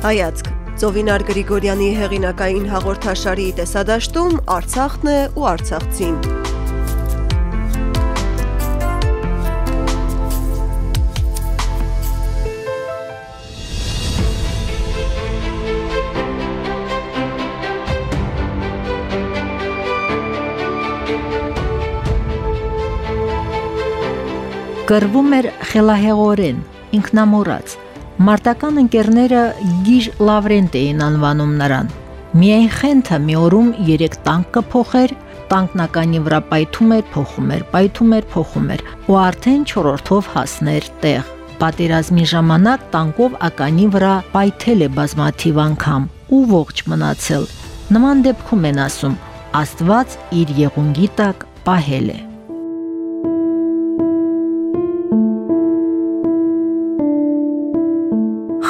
Հայացք. Ծովինար Գրիգորյանի հեղինակային հաղորդաշարի տեսադաշտում Արցախն է ու Արցախցին։ Կրվում էր խելահեղորեն, ինքնամոռաց Մարտական ընկերները Գիժ Լավրենտ էին անվանում նրան։ Միայն խենթը մի օրում 3 տանկ կփոխեր, տանկնականի վրա պայթում էր, փոխում էր, պայթում էր, փոխում էր, ու արդեն 4-րդով հասներ տեղ։ Պատերազմի ժամանակ տանկով ականի վրա պայթել է բազմաթիվ անգամ ու ողջ մնացել։ Նման դեպքում են ասում. Աստված իր եղունգի տակ պահել է։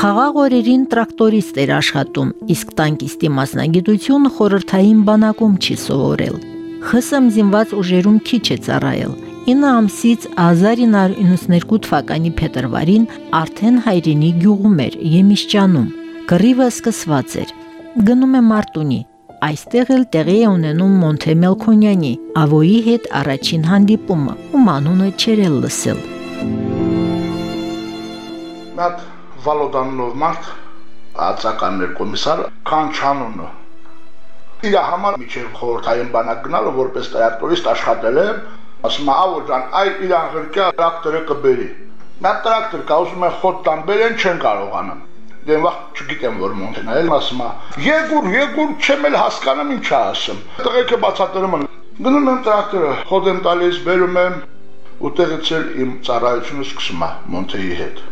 Խաղաղ օրերին տրակտորիստ էր աշխատում, իսկ տանկիստի մասնագիտությունը խորհրդային բանակում չի սովորել։ ԽՍՀՄ զինված ուժերում քիչ է ծառայել։ 9 ամսից 1992 թվականի փետրվարին արդեն հայրենի գյուղում էր Եմիշճանում։ Գրիվը սկսված էր։ Գնում է Մարտունի։ Այստեղ էլ տեղի է ունենում Մոնթե Մելքոնյանի ավոյի հետ առաջին հանդիպումը, ում անունը չեր լսել։ Նատ Վալոդաննով մարդ ածականներ կոմիսար Քանչանունը իր համար միջև խորհրդային բանակ գնալը որպես տրակտորիստ աշխատել է ասում է ավոր ջան այ իրան ղրկյա տրակտորը կբերի նա տրակտոր կա ուզում են խոտ տան բերեն չեն կարողանում դեմ վաղ չգիտեմ որ մոնտեն այլ ասում է եգուր եգուր չեմ էլ հասկանում ինչ է ասում տղեկը բացատրում են գնում եմ տրակտորը խոտ եմ տալիս բերում եմ ու տեղից էլ իմ ծառայությունը սկսում է մոնտեի հետ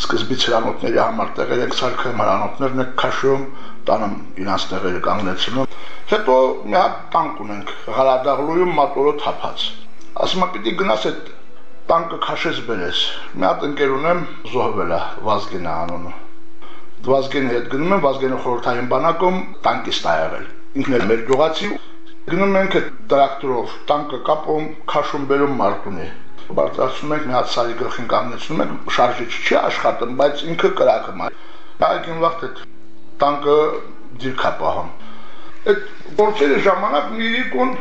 սկզբից հրանոթների համար տեղեր ենք սարքում, հրանոթներն ենք քաշում, տանում իրաց տեղերը կանգնեցնում։ Հետո մի հատ տանկ ունենք, Ղարադաղլույում մատորը թափած։ Ասում եմ պիտի գնաս այդ տանկը քաշես բերես։ Մի հատ ընկեր ունեմ, զոհվել է, Վազգենը անունը։ Վազգենի հետ գնում եմ, Վազգենը խորհրդային բանակում տանկիստ ա եղել։ Ինքն էլ մեր գյուղացի գնում ենք այդ տրակտորով, տանկը կապում, քաշում բերում Մարտունի բարձրացնում ենք մի հատ սարի գլխին կանգնեցնում ենք շարժիչ չի աշխատում բայց ինքը կրակում է այգին վաղտ այդ տանկը դիրքա պահում այդ գործերի ժամանակ մի իրիկուն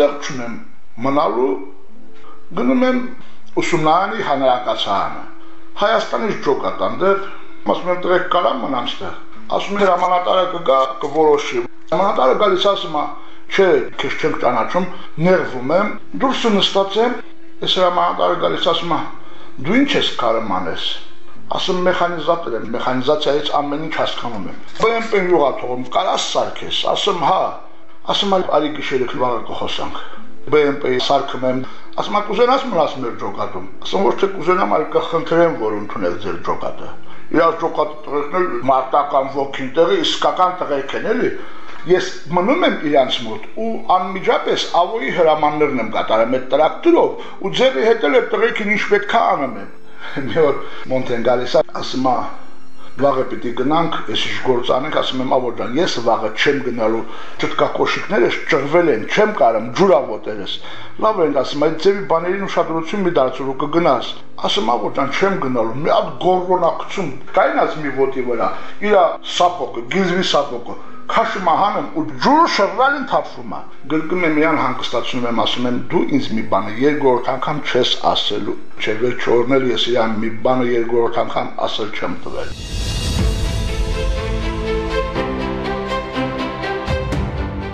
տեղ չունեմ մնալու գնում եմ ուսումնարանի հանրակացարանը Հայաստանից ջոկատանդեր ասում եմ դրեք կարամ մնամ ստեղ ասում եմ հրամանատարը կգա կորոշի հրամանատարը գալիս ասում է չէ քեզ չեմ ճանաչում նեղվում եմ դուրս նստած եմ Ես հրամանատարը գալիս ասում է դու ինչ ես կարում անես ասում մեխանիզատոր եմ մեխանիզացիայից ամեն ինչ հասկանում եմ բեմպեն յուղա թողում կարաս սարքես ասում հա ասում արի գիշերը քլվարը կխոսանք բեմպեի սարքում եմ ասում կուզենաս մնաս մեր ջոկատում ասում որ թե կուզենամ այլ կխնդրեմ որ ընդունել ձեր ջոկատը իրար ջոկատը տղերքն մարտական ոգին տեղի իսկական տղերք են էլի ես մնում եմ իրանց մոտ ու անմիջապես ավոյի հրամաններն եմ կատարում այդ տրակտորով ու ձերի հետ էլ այդ տղեկին ինչ պետքա անում եմ մի օր մոնտեն գալիս ասում է վաղը պիտի գնանք, ես ինչ գործ անենք, ասում եմ ավոր ջան, ես վաղը չեմ գնալու, ճտկա կոշիկներս ճղվել են, չեմ կարում, ջուրավոտերս։ Լավ են ասում, այդ ձևի բաներին ուշադրություն մի դարձրու կգնաս։ Ասում ավոր ջան, չեմ գնալու, մի հատ գորգոնակցում, կայնած մի ոտի վրա, իրա սապոկը, գիզվի սապոկը, քաշի մահանն ու ջուր շռվալին թափվում է գրկում եմ իրան հանգստացնում եմ ասում եմ դու ինձ մի բանը երկրորդ անգամ չես ասելու չէ վեր չորնել ես իրան մի բանը երկրորդ անգամ ասել չեմ տվել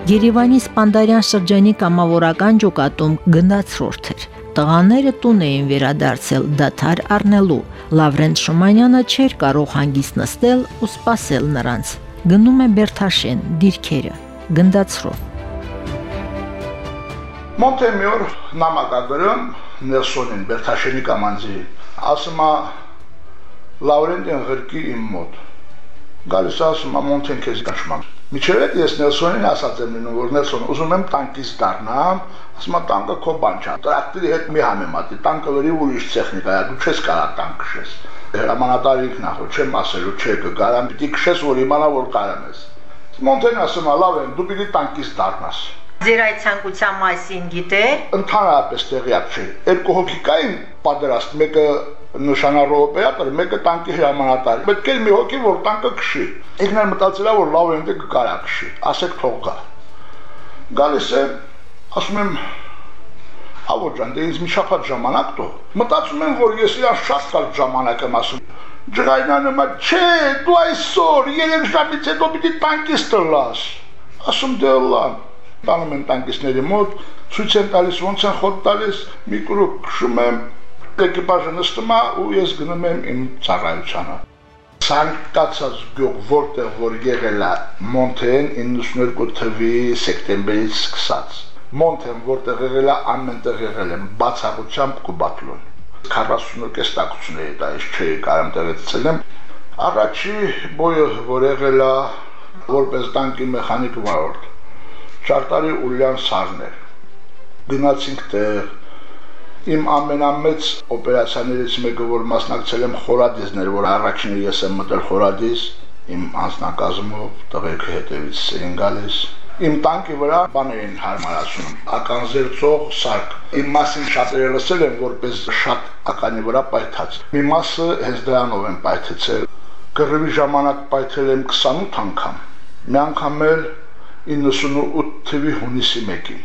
Երևանի Սպանդարյան շրջանի կամավորական ջոկատում գնդացրորդ էր տղաները տուն էին վերադարձել դաթար առնելու։ Լավրենտ Շումանյանը չէր կարող հանգիստ նստել ու սպասել նրանց գնում է Բերթաշեն դիրքերը գնդացրով Մոնտեմյոր նամակագրում Նելսոնին Բերթաշենի կամանձի ասում է Լաուրենտին ղրկի իմ մոտ գալիս ասում է Մոնտեն քեզ կաշմամ Միջև այդ ես Նելսոնին ասած եմ լինում որ Նելսոն ուզում եմ տանկից դառնամ ասում է տանկը քո բան չէ տրակտորի հետ մի համեմատի տանկը վրի ուրիշ տեխնիկա է դու չես կարող տանկ քշես հրամանատարիք նախ չեմ ասելու չէ կգարան պիտի քշես որ իմանա որ կարամ ես Մոնտեն ասում է լավ եմ դու պիտի տանկից դառնաս Ձեր այդ ցանկության մասին գիտեր։ Ընդհանրապես տեղյակ չէ։ Երկու հոգի կային պատրաստ, մեկը նշանառու օպերատոր, մեկը տանկի հրամանատար։ Պետք է մի հոգի, որ տանկը քշի։ Ինքն էլ մտածել է, որ լավ ընդ կկարա քշի։ Ասեք թող գա։ Գալիս է, ասում եմ, Ավոր ջան, դե ինձ մի շաբաթ ժամանակ տո։ Մտածում եմ, որ ես իրան շատ կալ ժամանակ եմ ասում։ Ջրայնանը մա, չէ, դու այսօր 3 ժամից հետո պիտի տանկիստը լաս։ Ասում դե լավ։ Տանում են տանկիստների մոտ, ցույց են տալիս, ոնց են խոտ տալիս, մի կրուկ քշում եմ, էկիպաժը նստում է ու ես գնում եմ իմ ծառայությանը ցանկացած գյուղ որտեղ որ եղել է Մոնտեն 92 թվի սեպտեմբերից սկսած Մոնթեն, որտեղ եղել է, ամենտեղ եղել եմ, բացառությամբ Կուբատլոն։ 40 կեստակությունների դա ես չէի կարամ տեղեցել եմ։ Առաջի բոյը, որ եղել է, որպես տանկի մեխանիկ վարորդ, Չարտարի Ուլյան Սարներ։ Գնացինք տեղ, իմ ամենամեծ օպերացիաներից մեկը, որ մասնակցել եմ խորադիզներ, որ առաջինը ես եմ մտել խորադիզ, իմ անձնակազմով տղերքը հետևից էին գալիս իմ տանկի վրա բաներ են հարմարացնում ականզերծող սարք իմ մասին շատերը լսել են որպես շատ ականի վրա պայթած մի մասը հենց դրանով են պայթեցել կռվի ժամանակ պայթել եմ 28 անգամ մի անգամ էլ 98 թվի հունիսի 1-ին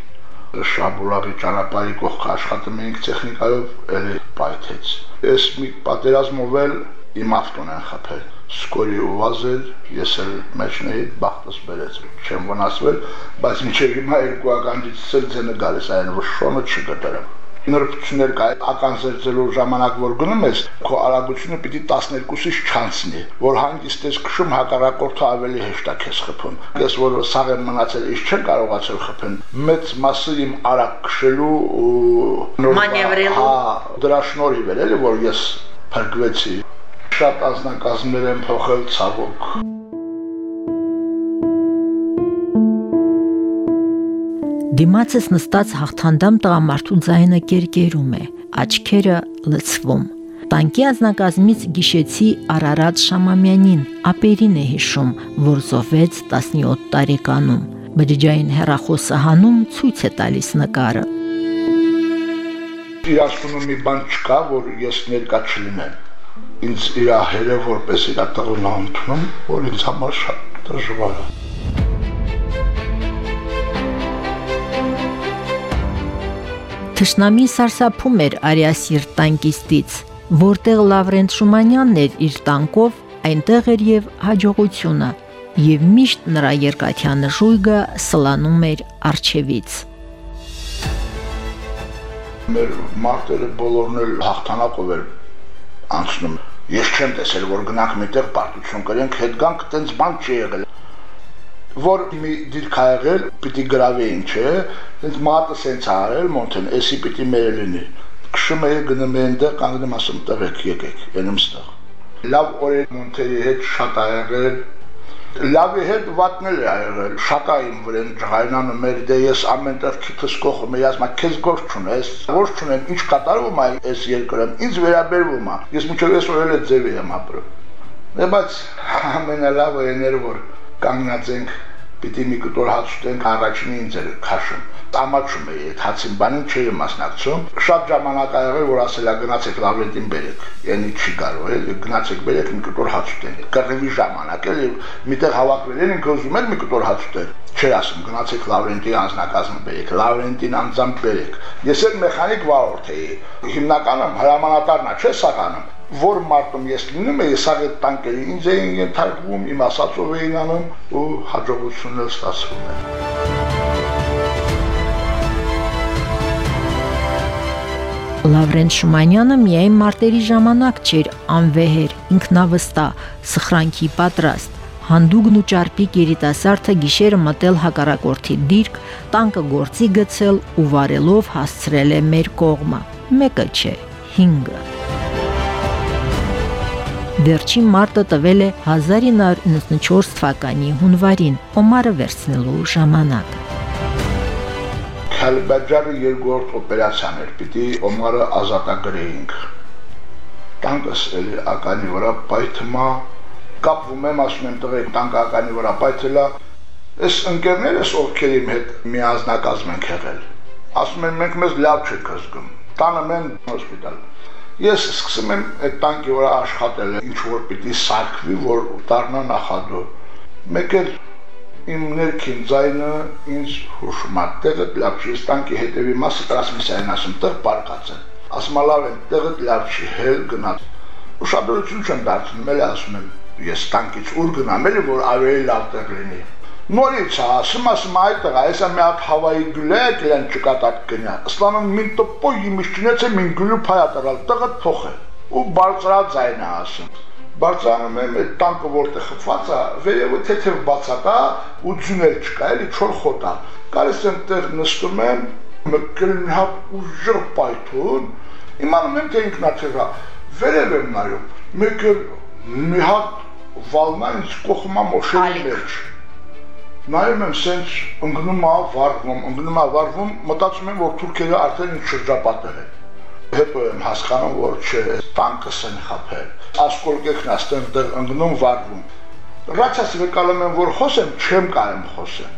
Շաբուրավի ճանապարհի կողքը աշխատում էինք տեխնիկայով էլի պայթեց ես մի պատերազմով էլ իմ ավտոն են խփել սկորի ուվազել, ես էլ մեջն էի, բախտս բերեց, չեմ վնասվել, բայց միջև հիմա երկու ականջից էլ ձենը գալիս այն, որ շոնը չգտարեմ։ Նորություններ կա ական զերծելու ժամանակ որ գնում ես քո արագությունը պիտի 12-ից չանցնի որ հանգիստ ես քշում հակառակորդը ավելի հեշտ է քեզ խփում ես որ սաղ եմ մնացել ես չեմ կարողացել խփեն մեծ մասը իմ արագ քշելու ու մանևրելու հա դրա շնորհիվ էլի որ ես փրկվեցի շատ ազնագազմներ են փոխել ցավոք։ Դիմացս նստած հաղթանդամ տղամարդու ձայնը կերկերում է, աչքերը լցվում։ Տանկի ազնագազմից գիշեցի Արարատ Շամամյանին ապերին է հիշում, որ զոհվեց 17 տարեկանում։ Բջջային հերախոսը հանում ցույց է տալիս նկարը։ Իրացնում մի բան չկա, որ ես ներկա չլինեմ ինձ իր հերը որպես իր տղուն անդնում, որ ինձ համար շատ դժվար է։ Թշնամին սարսափում էր Արիասիրտ տանկիստից, որտեղ Լավրենտ Շումանյանն էր իր տանկով, այնտեղ էր եւ հաջողությունը, եւ միշտ նրա երկաթյանը ժույգը սլանում էր արջևից։ Մեր մարտերը բոլորն էլ հաղթանակով էր անցնում Ես չեմ տեսել, որ գնանք միտեղ պարտություն կրենք, հետ գանք, տենց բան չի եղել որ մի դիրք ա եղել, պիտի գրավեին, չէ, տենց մատը սենց արել, մոնթեն, էսի պիտի մեր լինի։ Քշում էի գնում այնտեղ, կանգնում ասում տղեկ եկեք, ենում ստեղ։ Լավ օրեր մոնթերի հետ շատ ա եղել, լավի հետ վատն էլ է եղել շատային վրեն ջղայնանը մեր դե ես ամենտեղ կողում եմ ասма քեզ գործ չունես գործ չունեմ ինչ կատարվում է այս երկրում ինձ վերաբերվում է ես միջով ես օրել է ձևի եմ ապրում դե բայց ամենալավը էներ որ կանգնած ենք պիտի մի կտոր հաց ուտենք առաջինը ինձ էր քաշում ամաչում էի այդ հացին բանին չէի մասնակցում շատ ժամանակ ա եղել որ ասելա գնացեք լավրենտին բերեք յանի չի կարող էլ գնացեք բերեք մի կտոր հաց ուտենք կռվի ժամանակ էլ միտեղ հավաքվել են ինքը ուզում էր մի կտոր հաց ուտել չէր ասում գնացեք լավրենտի անձնակազմը բերեք լավրենտին անձամբ բերեք ես էլ մեխանիկ վարորդ էի հիմնականում հրամանատարն է չէ սականում որ մարտում ես լինում էի սա այդ տանկերի ինձ էին ենթարկվում իմ ասածով էին անում ու հաջողությունն էլ ստացվում էր Լավրենտ Շումանյանը միայն մարտերի ժամանակ չէր անվեհեր, ինքնավստահ, սխրանքի պատրաստ։ Հանդուգն ու ճարպիկ երիտասարդը գիշերը մտել հակառակորդի դիրք, տանկը գործի գցել ու վարելով հասցրել է մեր կողմը։ Մեկը չէ, 5-ը։ Վերջին մարտը տվել է 1994 թվականի հունվարին, Օմարը վերցնելու ժամանակ։ Քալբաջարը երկրորդ օպերացիան էր, պիտի Օմարը ազատագրեինք։ Տանկս էլի ականի վրա պայթմա, կապվում եմ, ասում եմ տղեկ, տանկը ականի վրա պայթելա, Այս ընկերներս ովքեր իմ հետ միազնակազմ են եղել, ասում են մենք մեզ լավ չենք զգում։ Տանը մեն հոսպիտալ։ Ես սկսում եմ այդ տանկի վրա աշխատել, ինչ որ պիտի սարքվի, որ դառնա նախադու։ Մեկ էլ իմ ներքին ձայնը ինձ հուշում է, տեղը լավ չի, տանկի հետևի մասը տրասմիսիային ասում, տեղ պարկած է։ Ասում լավ է, տեղը լավ չի, հել գնաց։ Ուշադրություն չեմ դարձնում, ելի ասում եմ, ես տանկից ուր գնամ, ելի որ ավելի լավ տեղ լինի նորից ասում ասում այդտեղ այսա մի հատ հավայի գլեք լեն չկատակ կնյա ստանում մին տպո իմիշնեց մին գլու փայա տալ տղը փոխը ու բարձրաձայն է ասում բարձրանում եմ այդ տանկը որտեղ խփված է վերևը թեթև բացակա ու ձունել չկա էլի չոր խոտա գալիս եմ տեղ նստում եմ մկլն հատ ուժը պայթուն իմանում եմ թե ինքնաթիվա վերև եմ նայում մեկը մի հատ վալնա ինձ կողմա մոշերի մեջ նայում եմ սենց ընկնում ա վարվում, ընկնում ա վարվում, մտածում եմ, որ թուրքերը արդեն ինձ շրջապատել են։ Հետո եմ հասկանում, որ չէ, տանկս են խափել։ Ասկոլկեքն աստեն դեռ ընկնում վարվում։ Ռացիաս վկալում եմ, որ խոսեմ, չեմ կարեմ խոսեմ։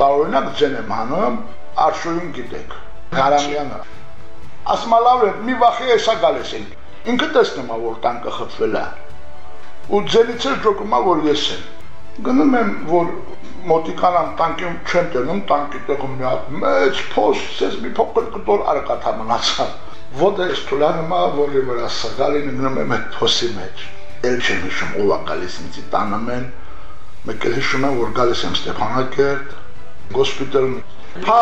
Տարօրինակ ձեն եմ հանում, արշույն գիտեք։ Ղարամյանը։ Ասма լավ է, մի վախի էսա գալիս Ինքը տեսնում ա, որ տանկը խփվել է։ Ու ձենից էլ ջոկում ա, որ ես եմ։ Գնում եմ, որ մոտիկանամ տանկում չեմ տենում, տանկի տեղում մի հատ մեծ փոս, ցես մի փոքր կտոր արկաթա մնացավ։ Ո՞դ է ստուլանը մա, որի վրա սղալին ընկնում եմ այդ փոսի մեջ։ Էլ չեմ հիշում ով է գալիս ինձ տանում են։ Մեկ էլ հիշում եմ, որ գալիս եմ Ստեփանակերտ, հոսպիտալ։ Հա,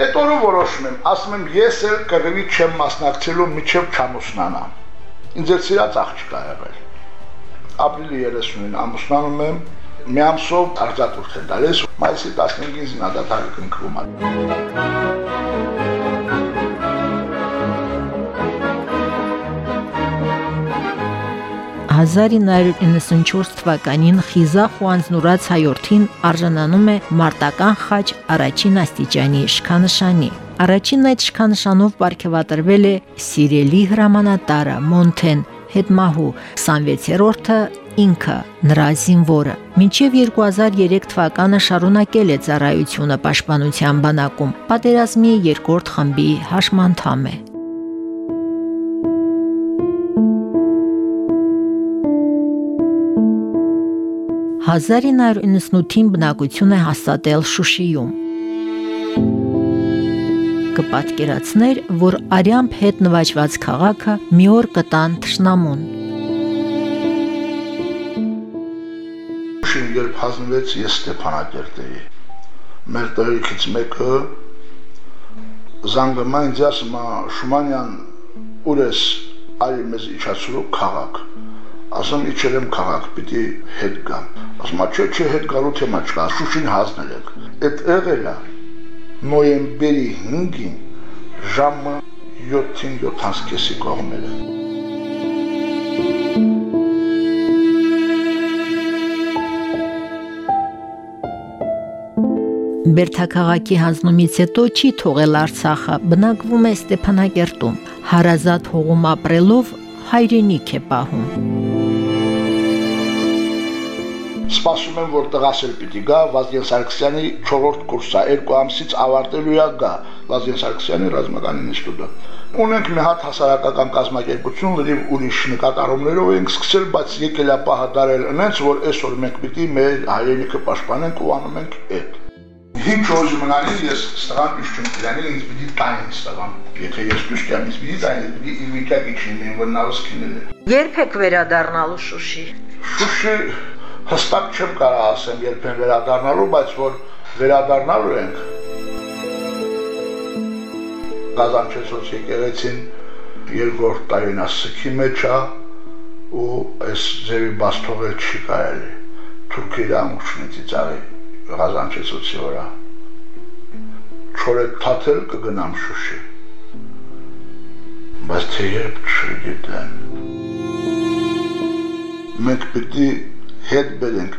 այդ օրը որոշում եմ, ասում եմ ես էլ կռվի չեմ մասնակցելու միջև չամուսնանամ։ Ինձ էլ սիրած աղջկա եղել։ Ապրիլի 30-ին ամուսնանում եմ, մի ամսով արձակուրդ են տալիս, մայիսի 15-ին զինադատարը կնքվում է։ 1994 թվականին խիզախ ու անձնուրաց հայորդին արժանանում է մարտական խաչ առաջին աստիճանի իշխանշանի։ Առաջին այդ իշխանշանով ապարգևատրվել է Սիրելի հրամանատարը Մոնթեն հետմահու 26-րդը ինքը նրա զինվորը մինչև 2003 թվականը շարունակել է ծառայությունը պաշտպանության բանակում պատերազմի երկրորդ խմբի հաշմանդամ է 1998-ին բնակություն է հաստատել Շուշիում կպատկերացներ, որ արյամբ հետ նվաճված քաղաքը մի օր կտան թշնամուն։ Շին երբ հանձնվեց ես Ստեփանակերտ էի։ Մեր տղերքից մեկը զանգում ինձ ասում է Շումանյան ուր ես այլ մեզ իջացրու քաղաք ասում իջել եմ քաղաք պիտի հետ գամ ասում չէ չէ հետ գալու թեմա չկա շուշին հանձնել եք այդ եղել է նոյեմբերի 5-ին ժամը 7-ին 7:30-ի կողմերը։ Բերթակաղակի հանձնումից հետո չի թողել Արցախը, բնակվում է Ստեփանակերտում։ Հարազատ հողում ապրելով հայրենիք է պահում սպասում եմ, որ տղասել պիտի գա Վազգեն Սարգսյանի 4-րդ կուրսը, երկու ամսից ավարտելու է գա Վազգեն Սարգսյանի ռազմական ինստիտուտը։ Ունենք մի հատ հասարակական կազմակերպություն, լրիվ ուրիշ նկատառումներով ենք սկսել, բայց եկել է պահադարել այնց, որ այսօր մենք պիտի մեր հայրենիքը պաշտպանենք ու անում ենք այդ։ Ինչ ոժ մնալի ես ստղան իշ չեմ դրանի ինձ պիտի տային ստղան։ Եթե ես դուշ կամ ինձ պիտի տային, պիտի իմ վիճակի չինի, որ նավս քինել։ Երբ եք վերադառնալու Շուշի։ Շուշի հստակ չեմ կարող ասեմ երբ են վերադառնալու, բայց որ վերադառնալու ենք Գազանչեցոց եկեղեցին երկրորդ տարինասքի մեջ է ու այս ձևի բաց թողել չի կարելի թուրքերի ամուշնի ծիծաղի Գազանչեցոցի վրա չորե թաթել կգնամ Շուշի բայց թե երբ չգիտեմ մենք պիտի հետ բերենք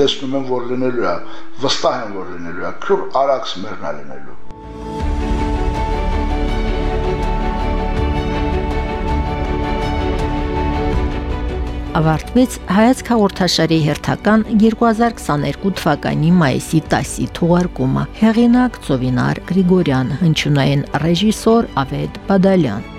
տեսնում եմ որ լինելու է վստահ եմ որ լինելու է քուր արաքս մերնա ավարտվեց հայացք հաղորդաշարի հերթական 2022 թվականի մայիսի 10-ի թողարկումը։ Հեղինակ Ծովինար Գրիգորյան, հնչյունային ռեժիսոր Ավետ Բադալյան։